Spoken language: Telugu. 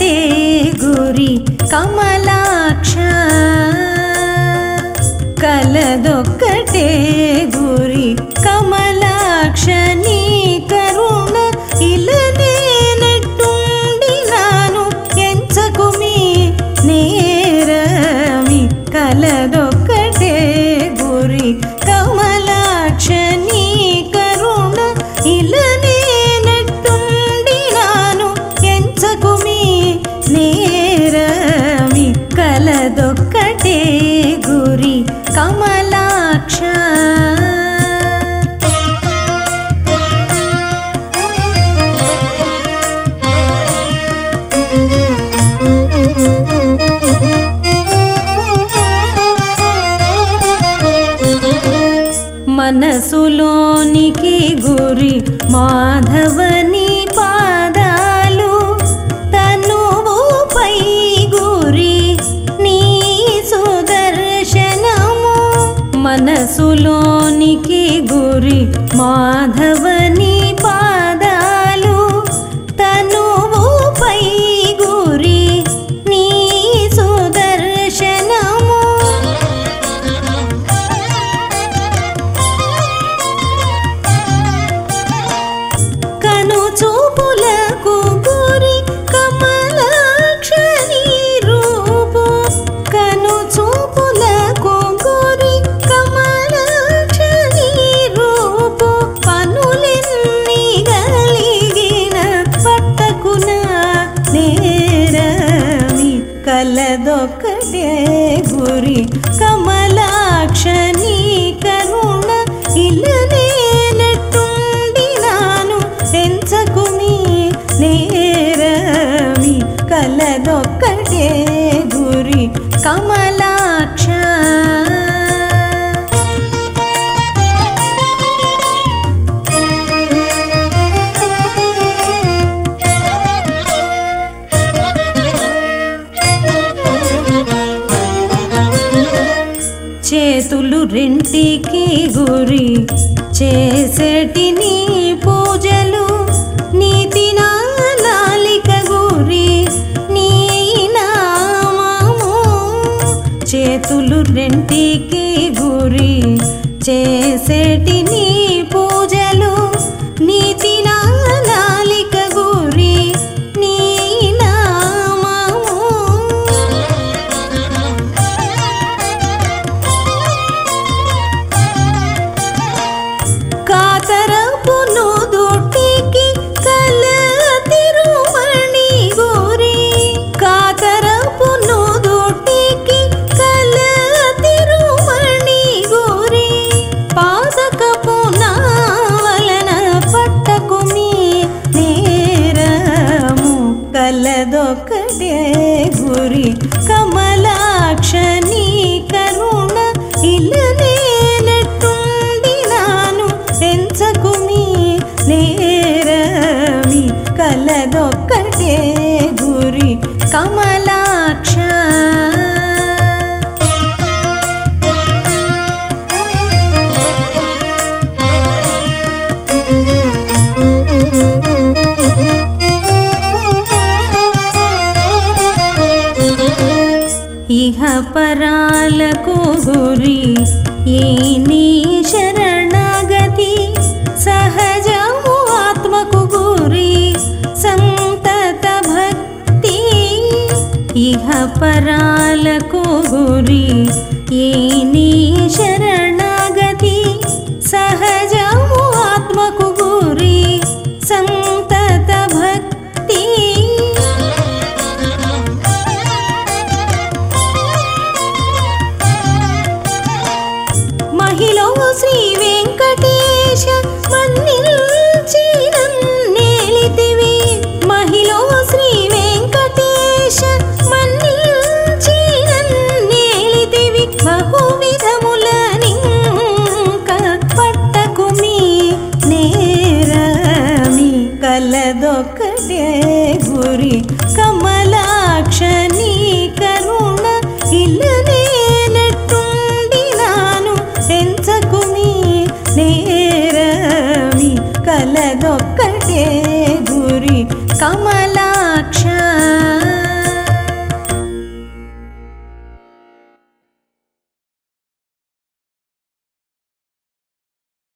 ते गुरि कमलाक्ष। कलदोक्कटे गुरि कमलाक्षनी మనసులోనికి గురి మాధవని పాదాలు తనువుపై గురి నీ సుదర్శనము మనసులోనికి గురి మాధవని కలదొక్కడే కలదొక్కటే గురి. కమలాక్షని కరుణ ఇలనే నెట్టుండి నాను ఎంచకుమి నేరమి. కలదొక్కటే గురి. కమల మనసులు రెంటికి గురి చేసేటి నీ పూజలు నీతి నాలిక గురి నీ నామము చేతులు రెంటికి గురి చేసేటి ఇహ పరాలకు గురి ఏ నీ శరణగతి సహజము ఆత్మకు గురి సంతత భక్తి ఇహ పరాలకు గురి ఏ నీ కలదొక్కటే గురి కమలాక్ష నీ కరుణ ఇల్లనే నెట్టుండి నాను ఎంచకుమి నేరమి కలదొక్కటే గురి కమలాక్ష